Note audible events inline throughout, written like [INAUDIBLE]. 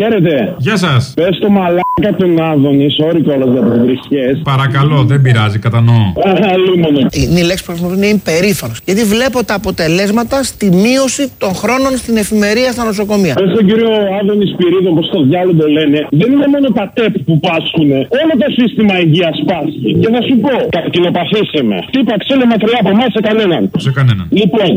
Χαίρετε. Γεια σας. Πες το μαλάκα του Άδωνη, sorry κιόλας για τις βρισχές. Παρακαλώ, δεν πειράζει, κατανοώ. Είναι η λέξη που χρησιμοποιώ είναι υπερήφανος. Γιατί βλέπω τα αποτελέσματα στη μείωση των χρόνων στην εφημερία στα νοσοκομεία. Πες τον κύριο Άδωνη Σπυρίδων, πώ το διάλογο το λένε, δεν είναι μόνο τα τέπ που πάσχουν. Όλο το σύστημα υγείας πάσχει. Και θα σου πω, καρκινοπαθήσε με. Χτύπα ξύλο μακριά από εμάς σε κανέναν. Σε κανέναν. Λοιπόν,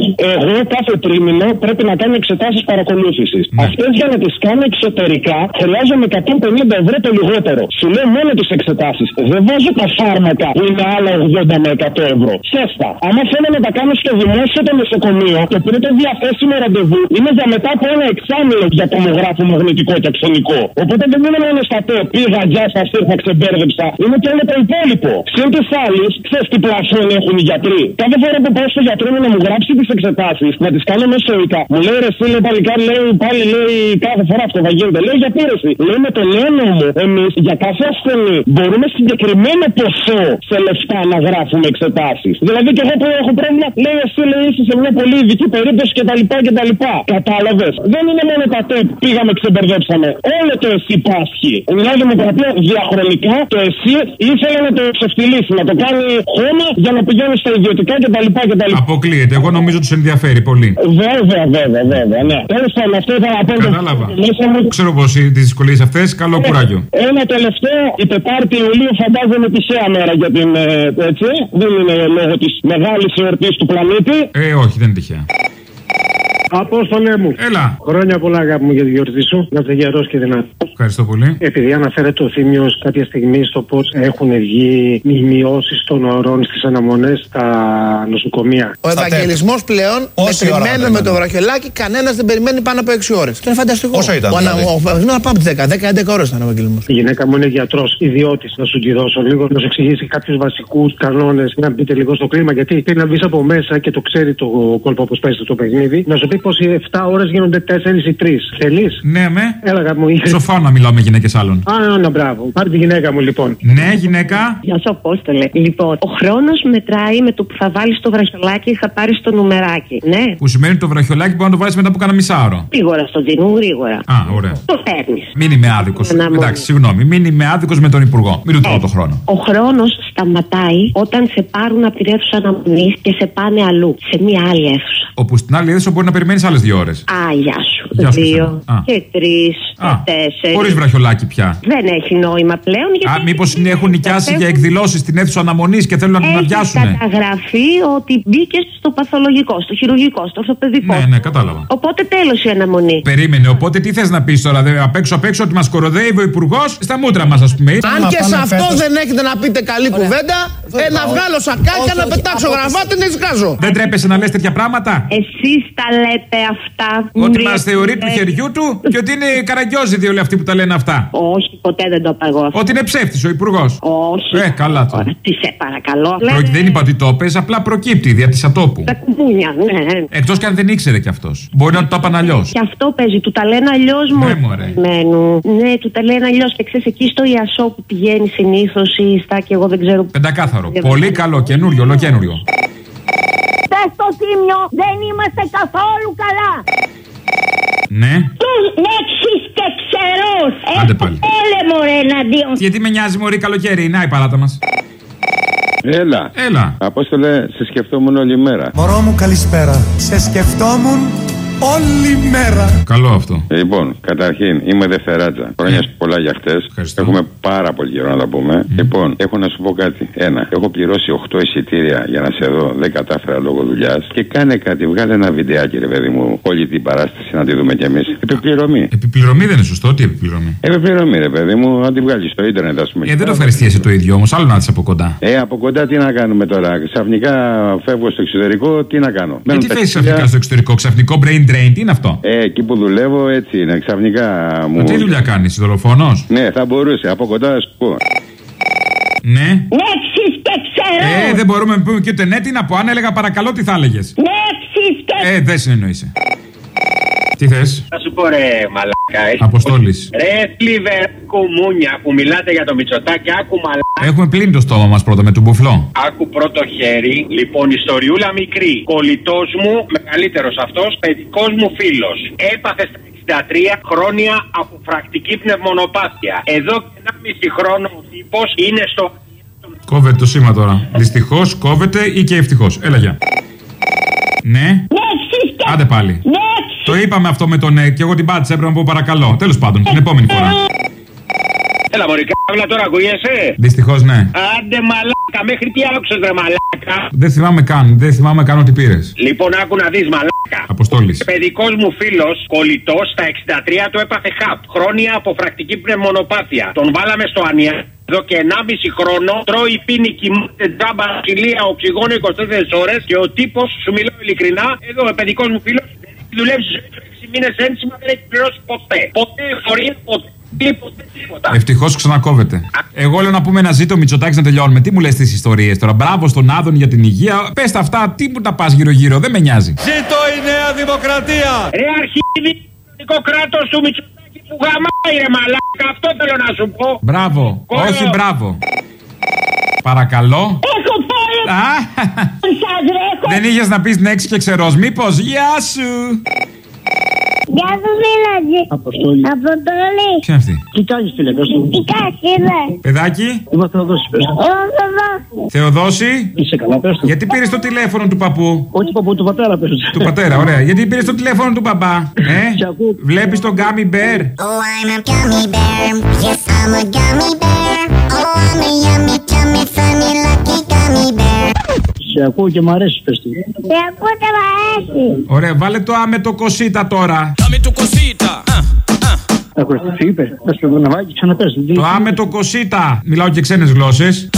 εγώ κάθε τρίμηνο πρέπει να κάνω εξετάσεις παρακολούθησης. Ναι. Αυτές για να τις κάνω εξωτερικά χρειάζομαι 150 ευρώ το λιγότερο. Σου λέω μόνο τις εξετάσεις. Δεν βάζω τα φάρμακα που είναι άλλα 80 με 100 ευρώ. Σέστα. Άμα θέλω να τα κάνω στο δημόσιο το νοσοκομείο, το πρώτο διαθέσιμο ραντεβού είναι για μετά από ένα εξάμεινο για τομογράφο μαγνητικό και ξενικό. Οπότε δεν είναι μόνο στα τέ, πήγα, γεια σα, ήρθα, ξεμπέρδεψα. Είναι και όλο το υπόλοιπο. Συν τη άλλη, ξέρεις τι πλαφόν έχουν οι γιατροί. Κάθε φορά που πάω στο γιατρό μου να μου γράψει τις εξετάσεις, να τις κάνω μεσοϊκά. Μου λέει ρε φίλε παλικάρι, λέει πάλι λέει κάθε φορά αυτό θα γίνεται. Λέει για πήρεση. Λέει με τον νέο νόμο, εμείς για κάθε ασθενή μπορούμε συγκεκριμένο ποσό σε λεφτά να γράφουμε εξετάσεις. Δηλαδή και εγώ που έχω πρόβλημα, λέει εσύ λέει είσαι σε μια πολύ ειδική περίπτωση κτλ. κτλ. Κατάλαβες. Δεν είναι μόνο τα τεπ, πήγαμε ξεμπερδέψαμε. Όλο το εσύ πάσχει. Η Νέα Δημοκρατία διαχρονικά το εσύ ήθελε να το ξεφτυλίσει, να το κάνει χώμα για να πηγαίνει στα ιδιωτικά κτλ. Αποκλείεται. Εγώ νομίζω του ενδιαφέρει πολύ. Βέβαια, βέβαια, βέβαια. Ναι. Τέλος πάντων, αυτό ήταν από Κατάλαβα. Ξέρω πω τις δυσκολίες αυτές, καλό Ναι. κουράγιο. Ένα τελευταίο, η Τετάρτη Ιουλίου φαντάζομαι τυχαία μέρα για την. ε, έτσι. Δεν είναι λόγω της μεγάλης εορτής του πλανήτη. Ε, όχι, δεν είναι τυχαία. Απόστολέ μου. Έλα. Χρόνια πολλά, αγάπη μου, για τη γιορτή σου. Να είσαι γερό και δυνατό. Ευχαριστώ πολύ. Επειδή αναφέρεται ο Θήμιο κάποια στιγμή στο πώ έχουν βγει οι μειώσει των ωρών στι αναμονέ στα νοσοκομεία. Ο Ευαγγελισμό πλέον Όση ώρα μετρημένο να με το περιμένουμε. βραχιολάκι, κανένα δεν περιμένει πάνω από 6 ώρε. Αυτό είναι φανταστικό. Όσο ήταν, Ο ανα- δηλαδή. Ο Ευαγγελισμό πάμε από τι 10, 10-11 ώρε ήταν ο Ευαγγελισμό. Η γυναίκα μου είναι γιατρό, ιδιώτη. Να σου τη δώσω λίγο, να σου εξηγήσει κάποιου βασικού κανόνε, να μπείτε λίγο στο κλίμα. Γιατί πρέπει να μπει από μέσα και το ξέρει το κόλπο όπω παίζει το παιχνίδι, να σου πει πως οι 7 ώρες γίνονται 4 ή 3. Θέλεις; Ναι, με. Έλα, αγάπη μου. είχε- Σοφά να μιλάω με γυναίκες άλλων. Α, να μπράβο. Πάρε τη γυναίκα μου λοιπόν. Ναι, γυναίκα. Γεια σου, Απόστολε. Λοιπόν, ο χρόνος μετράει με το που θα βάλεις το βραχιολάκι, θα πάρεις το νουμεράκι. Ναι. Που σημαίνει το βραχιολάκι μπορεί να το βάλεις μετά από κάνα μισάωρο. Γρήγορα στο δίνουν, γρήγορα. Α, ωραία. Το παίρνεις. Μην είμαι άδικος. Αναμονή. Εντάξει, συγγνώμη. Μην είμαι άδικος με τον Υπουργό. Μην του τρώω το χρόνο. Ο χρόνος σταματάει όταν σε πάρουν από την αίθουσα αναμονή και σε πάνε αλλού, σε μία άλλη αίθουσα. Όπου στην άλλη αίθουσα μπορεί να περιμένεις άλλες δύο ώρες. Α, γεια σου. Γεια σου, Δύο Χριστιανά. Α. και τρεις Α, και τέσσερις. Χωρίς βραχιολάκι πια. Δεν έχει νόημα πλέον γιατί. Α, μήπως έχουν νοικιάσει για εκδηλώσεις στην αίθουσα αναμονής και θέλουν να την Έχει αδειάσουνε; καταγραφεί ότι μπήκε στο παθολογικό, στο χειρουργικό, στο ορθοπαιδικό. Ναι, ναι, κατάλαβα. Οπότε τέλος η αναμονή. Περίμενε, οπότε τι θες να πεις τώρα, δε, απ' έξω απ' έξω ότι μας κοροδεύει ο Υπουργός στα μούτρα μας, ας πούμε. Αν και σε αυτό δεν έχετε να πείτε καλή κουβέντα, ε, να βγάλω σακάκια, να πετάξω γραβάτε, να σκάζω. Δεν τρέπεσαι να λες τέτοια πράγματα; Εσείς τα λέτε αυτά. Ότι Μη- μας θεωρεί του χεριού του και ότι είναι καραγκιόζιδοι όλοι αυτοί που τα λένε αυτά. Όχι, ποτέ δεν το είπα εγώ. αυτό. Ότι είναι ψεύτης ο Υπουργός. Όχι. Ε, καλά τώρα. Τι σε παρακαλώ. Προ- Δεν είπα ότι το πες, απλά προκύπτει δια της ατόπου. Τα κουμπούνια, ναι. Εκτός και αν δεν ήξερε κι αυτός. Μπορεί να του το είπαν αλλιώς. Και αυτό παίζει. Του τα λένε αλλιώς Ναι, μωρέ. μόνο. Ναι, του τα λένε αλλιώς. Και ξέρεις, εκεί στο Ιασό που πηγαίνει συνήθως ή στα και εγώ δεν ξέρω. Πεντακάθαρο. Πολύ καλό, καινούριο, ολοκένουριο. Πες στο τίμιο, δεν είμαστε καθόλου καλά. Ναι. Τους λέξεις και ξερός. Άντε πάλι. Έλε μωρέ εναντίον. Γιατί με νοιάζει μωρή καλοκαίρι, να η παράτα μας. Έλα. Έλα. Απόστολε, σε σκεφτόμουν όλη μέρα. Μωρό μου καλησπέρα. Σε σκεφτόμουν όλη μέρα. Καλό αυτό. Λοιπόν, καταρχήν είμαι Δευτεράτζα. Χρόνια σου πολλά για χτες. Έχουμε πάρα πολύ καιρό να τα πούμε. Λοιπόν, έχω να σου πω κάτι. Ένα, έχω πληρώσει 8 εισιτήρια για να σε δω. Δεν κατάφερα λόγω δουλειάς. Και κάνε κάτι, βγάλε ένα βιντεάκι, ρε παιδί μου, όλη την παράσταση να τη δούμε κι εμείς. Επιπληρωμή. Επιπληρωμή δεν είναι σωστό, τι επιπληρωμή; Επιπληρωμή, ρε παιδί μου, να τη βγάλεις στο ίντερνετ, ας πούμε. Ε, δεν το ευχαριστίεσαι το ίδιο όμως, άλλο να δει από κοντά. Ε, από κοντά τι να κάνουμε τώρα. Ξαφνικά φεύγω στο εξωτερικό, τι να κάνω. Ε, Μένουν τι τα θες χίλια- ξαφνικά στο εξωτερικό, ξαφνικό brain drain, τι είναι αυτό; Ε, εκεί που δουλεύω έτσι είναι. Ξαφνικά μου. Ε, Τι δουλειά κάνεις, δολοφόνος; Ναι, θα μπορούσε. Από κοντά θα σου πω. Ναι. Λέξεις και ξερός. Ε, δεν μπορούμε να πούμε και ούτε ναι, τι να πω. Αν έλεγα παρακαλώ, τι θα έλεγες; Λέξεις και Ε, δεν συνεννοείσαι. Τι θες; Θα σου πω ρε μαλάκα. ε. Αποστόλης. Ρε φλίβερ κουμούνια που μιλάτε για το Μητσοτάκι, άκου μαλάκα. Έχουμε πλύνει το στόμα μας πρώτα με τον μπουφλό. Άκου πρώτο χέρι. Λοιπόν, ιστοριούλα μικρή. Κολλητός μου, μεγαλύτερος αυτός, παιδικός μου φίλος. Έπαθε στα 63 χρόνια αποφρακτική πνευμονοπάθεια. Εδώ και 1,5 χρόνο ο τύπος είναι στο. Κόβεται το σήμα τώρα. Δυστυχώς κόβεται ή και ευτυχώς. Έλα γεια. Ναι. Ναι, ξύσκα. Άντε πάλι. Ναι, Το είπαμε αυτό με το ναι και εγώ την πάτησα. Έπρεπε να πω παρακαλώ. Τέλος πάντων, την επόμενη φορά. Έλα, Μωρή, κάβλα τώρα ακούγεσαι; Δυστυχώς ναι. Άντε μαλάκα, μέχρι τι άκουσες ρε μαλάκα; Δεν θυμάμαι καν. Δεν θυμάμαι καν ότι πήρες. Λοιπόν, άκου να δεις μαλάκα. Αποστόλης. Παιδικός μου φίλος, κολλητός, στα 63 του έπαθε χαπ. Χρόνια αποφρακτική πνευμονοπάθεια. Τον βάλαμε στο ανία. Εδώ και 1,5 χρόνο τρώει, πίνει, κοιμάται τζάμπα, ξυλία, οξυγόνο 24 ώρες και ο τύπος, σου μιλάω ειλικρινά, εδώ ο παιδικός μου φίλος, έχει δουλέψει σε 6 μήνες ένσημα, δεν έχει πληρώσει ποτέ. Ποτέ, φορεία, ποτέ. Τίποτε, τίποτα. Ευτυχώς ξανακόβεται. Εγώ λέω να πούμε ένα ζήτο Μητσοτάκης να τελειώνουμε. Τι μου λες τι ιστορίες τώρα; Μπράβο στον Άδων για την υγεία. Πες τα αυτά, τι μου τα πας γύρω-γύρω. Δεν με νοιάζει. Ζήτω η Νέα Δημοκρατία! Ρε αρχίδι, το κράτος του Μητσοτάκη που γαμάει ρε μαλάκα, αυτό θέλω να σου πω. Μπράβο. Κόλλο. Όχι, μπράβο. Παρακαλώ. έχω πάει Α, σας ρε, έχω... δεν είχες να πεις ναι και ξερός. Μήπως, γεια σου. Γεια σου φίλατζη. Αποστόλη. Αποστολή. Ποια είναι αυτή; Τι κάνει, φίλε, πες του. Τι κάνεις φίλε; Παιδάκι, Είμαι Θεοδόσης, πες του. Εγώ εδώ. Θεοδόσης, Είσαι καλά, πες του. γιατί πήρες το τηλέφωνο του παππού; Όχι παππού του πατέρα, πες του. Του πατέρα, ωραία. Γιατί πήρες το τηλέφωνο του μπαμπά. Ε, [LAUGHS] Σε ακούω. βλέπεις τον Gummy Bear; Oh, I'm a gummy bear. Yes, I'm a gummy bear. Oh, I'm a Σε ακούω και μ' αρέσει, πες του. Σε ακούω και μ' αρέσει. Ωραία, βάλε το άμε το κοσίτα τώρα. Έχω τι είπες; Πες του να βάγει, ξαναπες. του. Το άμε το κοσίτα. Μιλάω και ξένες γλώσσες.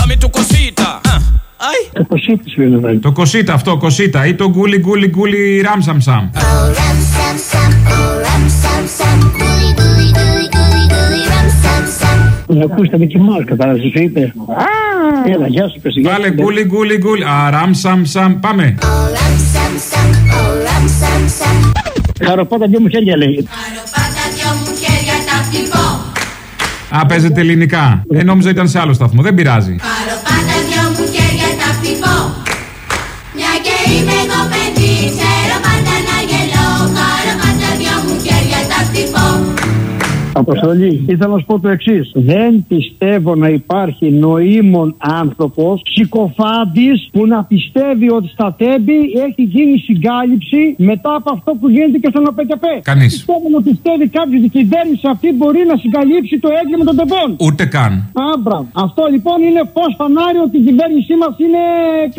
Το κοσίτη σου είναι βάγει. Το κοσίτα αυτό, κοσίτα. Ή το γκούλι γκούλι γκούλι ράμσαμσαμ. Oh, rum, sam, sam. Oh, rum, sam, sam. Gooey, gooey, gooey, gooey, gooey, rum, sam, sam. Να ακούστε με κοιμάς, κατάλαβες, σου είπε. Έλα, γεια σου, πες. γεια Βάλε σου. γκούλι γκούλι γκούλι. Α, ράμσαμσαμ. Πάμε. Oh, rum, sam, sam. Oh, rum, sam, sam. Χαροπάτα δυο μου χέρια λέει. Α, παίζεται ελληνικά. Ε, νόμιζα ήταν σε άλλο σταθμό. Δεν πειράζει. Αποστολή, ήθελα να σου πω το εξής. Δεν πιστεύω να υπάρχει νοήμων άνθρωπος, ψυχοφάντη, που να πιστεύει ότι στα τέμπη έχει γίνει συγκάλυψη μετά από αυτό που γίνεται και στον ΟΠΕΚΕΠΕ. Κανείς. Πιστεύω να πιστεύει κάποιος ότι η κυβέρνηση αυτή μπορεί να συγκαλύψει το έγκλημα των τεμπών. Ούτε καν. Άμπρα. Αυτό λοιπόν είναι φως φανάρι ότι η κυβέρνησή μας είναι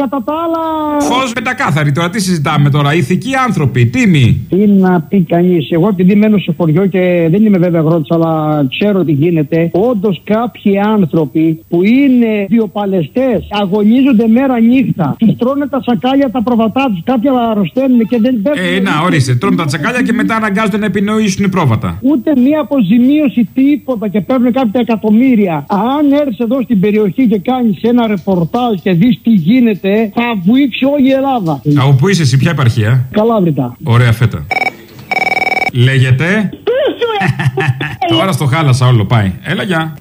κατά τα άλλα. Φως μετακάθαρη τώρα. Τι συζητάμε τώρα; Ηθικοί άνθρωποι. Τίμοι. Τι να πει κανείς. Εγώ επειδή μένω σε χωριό και δεν είμαι βέβαια αγρότης, αλλά ξέρω τι γίνεται. Όντως κάποιοι άνθρωποι που είναι βιοπαλαιστές αγωνίζονται μέρα νύχτα. Τους τρώνε τα σακάλια τα προβατά τους. Κάποια αρρωσταίνουν και δεν πέφτουν. Ε, να, ορίστε. Τρώνε τα τσακάλια και μετά αναγκάζονται να επινοήσουν πρόβατα. Ούτε μία αποζημίωση τίποτα και παίρνουν κάποια εκατομμύρια. Αν έρθεις εδώ στην περιοχή και κάνεις ένα ρεπορτάζ και δεις τι γίνεται, θα βουήξει όλη η Ελλάδα. Από πού είσαι εσύ, ποια επαρχία; Καλάβρητα. Ωραία φέτα. Λέγεται. Τώρα στο χάλασα όλο πάει. Έλα, γεια.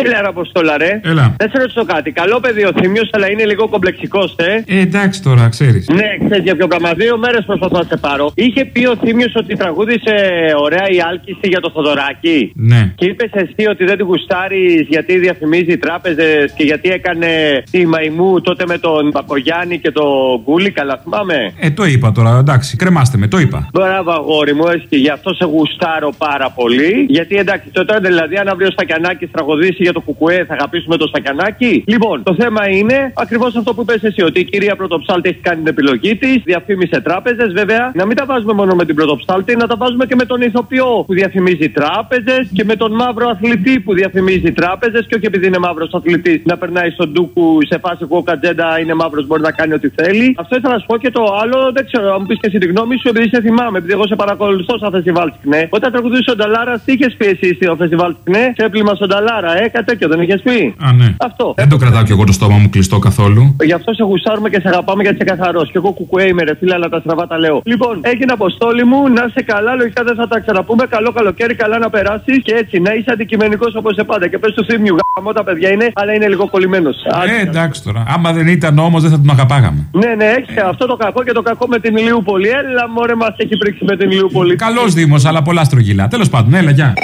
Έλα, ρε Αποστόλα, ρε. Έλα. Δεν σε ρωτήσω κάτι. Καλό παιδί ο Θήμιος, αλλά είναι λίγο κομπλεξικός, ε. Ε, εντάξει τώρα, ξέρεις. Ναι, ξέρεις για ποιο πράγμα. Δύο μέρες προσπαθώ να σε πάρω. Είχε πει ο Θήμιος ότι τραγούδισε ωραία η άλκηση για το Θοδωράκι. Ναι. Και είπες εσύ ότι δεν τη γουστάρεις γιατί διαφημίζει τράπεζες και γιατί έκανε τη μαϊμού τότε με τον Παπογιάννη και τον Γκούλι. Καλά, θυμάμαι. Ε, το είπα τώρα, εντάξει, κρεμάστε με, το είπα. Μπράβο, αγόρι μου, έτσι και γι' αυτό σε γουστάρω πάρα πολύ. Γιατί εντάξει, τότε δηλαδή, αν αύριο ο Στακιανάκη τραγουδήσει για το Κουκουέ, θα αγαπήσουμε το Στακιανάκη. Λοιπόν, το θέμα είναι ακριβώς αυτό που είπες εσύ, ότι η κυρία Πρωτοψάλτη έχει κάνει την επιλογή της, διαφήμισε τράπεζες, βέβαια. Να μην τα βάζουμε μόνο με την Πρωτοψάλτη, να τα βάζουμε και με τον ηθοποιό που διαφημίζει τράπεζες και με τον μαύρο αθλητή που διαφημίζει τράπεζες και όχι επειδή είναι μαύρος αθλητής να περνάει στον ντούκου σε φάση που ο Κατζέντα είναι μαύρος, μπορεί να κάνει ό,τι θέλει. Αυτό ήθελα να σου πω και το άλλο, δεν ξέρω, αν μου πεις και εσύ τη γνώμη σου, επειδή σε θυμάμαι, επειδή εγώ σε παρακολουθώ σαν φεστιβάλ Σκνέ. Όταν τραγουδούσε ο Νταλάρας, τι είχες πει εσύ στο φεστιβάλ Σκνέ, σε έπλημα στον Νταλάρα, ε. Κάτι τέτοιο δεν είχες πει; Α, ναι. Αυτό. Δεν το κρατάω κι εγώ το στόμα μου κλειστό καθόλου. Γι' αυτό σε γουσάρουμε και σε αγαπάμε γιατί είσαι καθαρός. Και εγώ κουκουέ είμαι, ρε φίλε, αλλά τα στραβά τα λέω. Λοιπόν, έγινε αποστόλη μου, να είσαι καλά, λογικά δεν θα τα ξαναπούμε. Καλό καλοκαίρι, καλά να περάσεις και έτσι να είσαι αντικειμενικός όπως σε πάντα. Και πες του θύμιου γάμο τα παιδιά είναι, αλλά είναι λίγο κολλημένος. Ε, εντάξει τώρα. Άμα δεν ήταν όμως δεν θα τον αγαπάγαμε. Ναι, ναι, έχει αυτό το κακό και το κακό με την Ηλιούπολη. Έλα, μωρέ, μας έχει πρίξει με την Ηλιούπολη. Καλός Δήμος, αλλά πολλά στρογγυλά. Τέλος πάντων, έλα, γεια.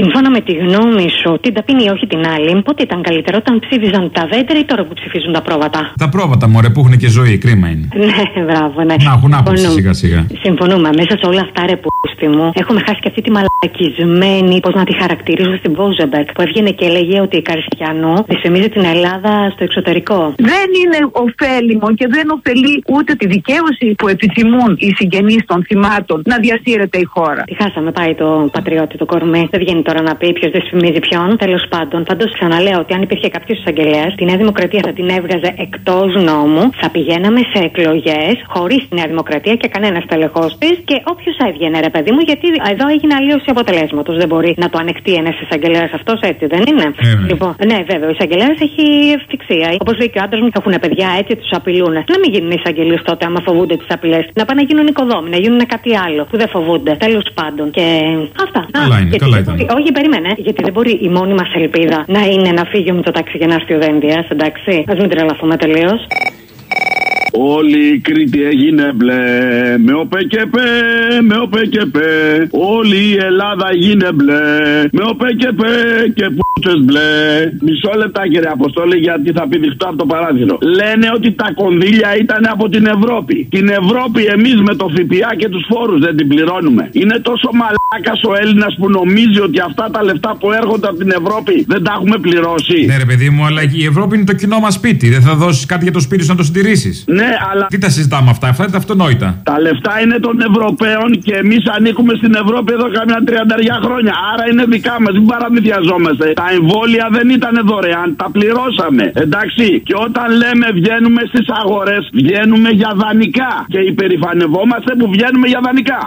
Σύμφωνα με τη γνώμη σου, την ταπεινή όχι την άλλη, πότε ήταν καλύτερο όταν ψήφιζαν τα δέντρα ή τώρα που ψηφίζουν τα πρόβατα; Τα πρόβατα, μωρέ, που έχουν και ζωή, κρίμα είναι. [LAUGHS] Ναι, μπράβο, ναι. Να έχουν άποψη Συμφωνούμε. σιγά σιγά. Συμφωνούμε. Μέσα σε όλα αυτά, ρε πούστη μου, έχουμε χάσει και αυτή τη μαλακισμένη, πώς να τη χαρακτηρίζω στην Βόζεμπερκ, που έβγαινε και έλεγε ότι η Καριστιανό δυσφημίζει την Ελλάδα στο εξωτερικό. Δεν είναι ωφέλιμο και δεν ωφελεί ούτε τη δικαίωση που επιθυμούν οι συγγενείς των θυμάτων να διασύρεται η χώρα. Τι χάσαμε, πάει το πατριώτη το κορμί. Δεν βγαίνει τώρα να πει ποιος δυσφημίζει ποιον. Τέλος πάντων, πάντω ξαναλέω ότι αν υπήρχε κάποιος εισαγγελέας, τη Νέα Δημοκρατία θα την έβγαζε εκτός νόμου, θα πηγαίναμε σε εκλογές χωρίς τη Νέα Δημοκρατία και κανένας τελεχό της και όποιος έβγαινε, ρε παιδί μου, γιατί εδώ έγινε αλλίωση αποτελέσματος. Δεν μπορεί να το ανεχτεί ένας εισαγγελέας αυτός, έτσι δεν είναι. Ε, ναι. Λοιπόν, ναι, βέβαια, ο εισαγγελέας έχει ευτυχία. Όπως λέει και ο άντρας μου, έχουν παιδιά έτσι, τους απειλούν. Να μην γίνουν εισαγγελίε τότε, άμα φοβούνται τις απειλές. Να πάνε να γίνουν οικοδόμοι, να γίνουν κάτι άλλο που δεν φοβούνται. Τέλος πάντων. Και αυτά. Καλά είναι, γιατί καλά δεν ήταν. Μπορεί- όχι, περίμενε. Γιατί δεν μπορεί η μόνη μας ελπίδα να είναι να φύγει με το τάξη και να έρθει ο Δένδιας, εντάξει. Α μην τρελαθούμε τελείως. Όλη η Κρήτη έγινε μπλε. Με οπέ και πέ, με οπέ και πέ. Όλη η Ελλάδα έγινε μπλε. Με οπέ και πέ και πούτσες μπλε. Μισό λεπτά κύριε Αποστόλη γιατί θα πηδηχτώ από το παράθυρο. Λένε ότι τα κονδύλια ήταν από την Ευρώπη. Την Ευρώπη εμείς με το ΦΠΑ και τους φόρους δεν την πληρώνουμε. Είναι τόσο μαλάκας ο Έλληνας που νομίζει ότι αυτά τα λεφτά που έρχονται από την Ευρώπη δεν τα έχουμε πληρώσει. Ναι, ρε παιδί μου, αλλά η Ευρώπη είναι το κοινό μας σπίτι. Δεν θα δώσεις κάτι για το σπίτι σου να το συντηρήσεις. Ναι, αλλά Τι τα συζητάμε αυτά, αυτά είναι τα αυτονόητα. Τα λεφτά είναι των Ευρωπαίων και εμείς ανήκουμε στην Ευρώπη εδώ καμιά τριανταριά χρόνια. Άρα είναι δικά μας, μην παραμυθιαζόμαστε. Τα εμβόλια δεν ήταν δωρεάν, τα πληρώσαμε. Εντάξει, και όταν λέμε βγαίνουμε στις αγορές, βγαίνουμε για δανεικά. Και υπερηφανευόμαστε που βγαίνουμε για δανεικά.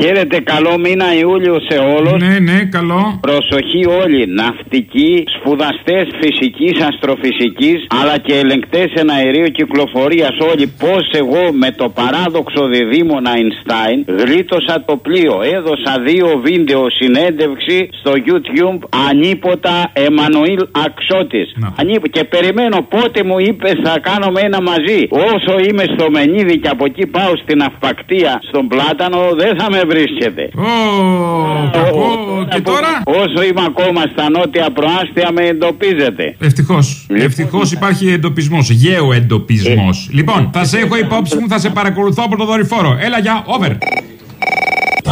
Χαίρετε, καλό μήνα Ιούλιο σε όλους. Ναι, ναι, καλό. Προσοχή όλοι, ναυτικοί, σπουδαστές φυσικής, αστροφυσικής, αλλά και ελεγκτές εναερίου κυκλοφορίας όλοι. Πώς εγώ με το παράδοξο διδήμον Αϊνστάιν γλίτωσα το πλοίο. Έδωσα δύο βίντεο συνέντευξη στο YouTube ανίποτα Εμμανουήλ Αξότης. Ανίπο- Και περιμένω πότε μου είπες θα κάνουμε ένα μαζί. Όσο είμαι στο Μενίδη και από εκεί πάω στην Αυπακτία, στον Πλάτανο, δεν θα με βρίσκεται. Ω, κακό. Και τώρα; Όσο είμαι ακόμα στα νότια προάστια με εντοπίζετε. Ευτυχώς. Ευτυχώς υπάρχει εντοπισμός. Γέο εντοπισμός. Λοιπόν, θα σε έχω υπόψη μου, θα σε παρακολουθώ από το δορυφόρο. Έλα, για, over.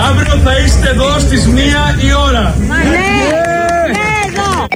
Αύριο θα είστε εδώ στις μία η ώρα. Ναι, ναι, εδώ.